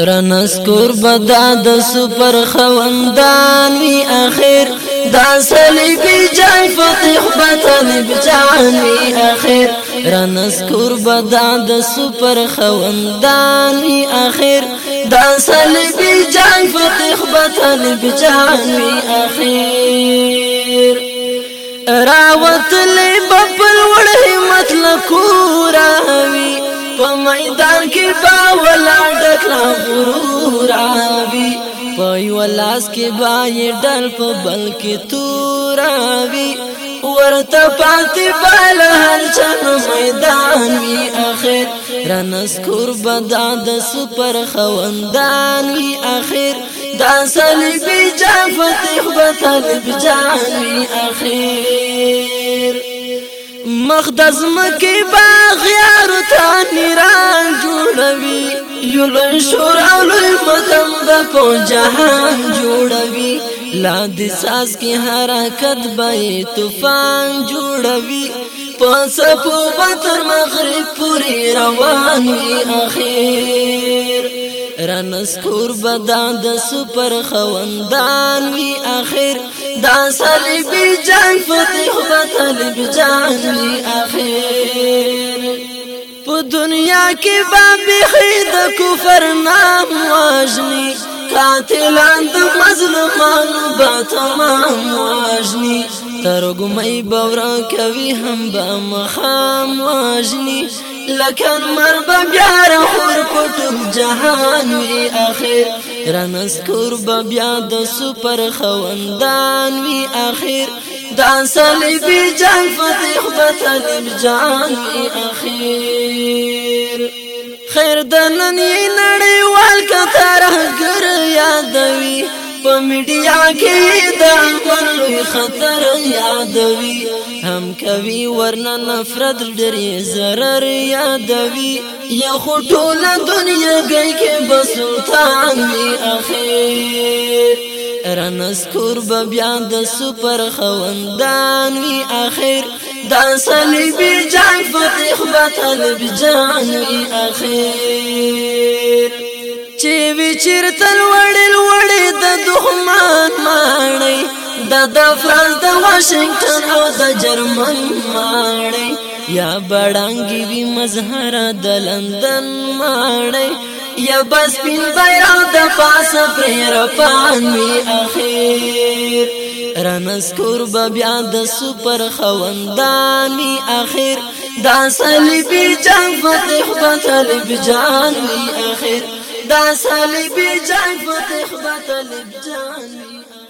رنس کور بدا د سپر خوندان وی اخر دا صلیبی جنگ فتح بطن بجان وی اخر رنس کور بدا د سپر خوندان وی اخر دا صلیبی جنگ فتح بطن بجان وی اخر راوت لی را غرور راوي پای ولاس کې بای ډل په بل کې توراوي ورته پاتې بل هر چن میدان وی اخر رنس کور بدا د سپر خوندان وی اخر دا صلیبی جان فتح بطلب جان وی اخر مخدز مکی باغیارو تانی ران جوڑوی یو لوی شور او لوی مدم به په جهان جوړوي لاندې ساز کې حرکت به طوفان جوړوي پس په بتر مغرب پوری روان وي اخیر رنس کور بدان د سپر خوندان وی اخر دا صلیبی جنگ فتح و طالب جان وی اخر دنیا کې بابې خید کفر نام واجني قاتلان د مظلومانو با تمام واجني تر ګمې باور کوي هم با مخام واجني لکن مر به بیا رخور پټو جهان وی اخر رنس کور به بیا د سپر خوندان وی اخر دان صلیبی جنگ فتح بطلب جان اخیر خیر دنن یې نړیوال کتر ګر یادوي په میډیا کې د امن لوی خطر یادوي هم کوي ورنه نفرت ډېر zarar یادوي یا خو ټول دنیا گئی کې بسلطان دی اخیر رنس کور به بیا د سپر خوندان وی اخر دا صلیبی جنگ فتح به طلب جان وی اخر چې وی چیرته وړل وړې د دښمن ماړې د د فرانس د واشنگټن او د جرمن ماړې یا بڑانګي وی مظهر د لندن ماړې یا بس پین بیرغ د پاس پر پان وی اخر رنس قرب بیا د سپر خوندان وی اخر دا صلیبی جنگ فتح بطلب جان وی اخر دا صلیبی جنگ فتح بطلب جان وی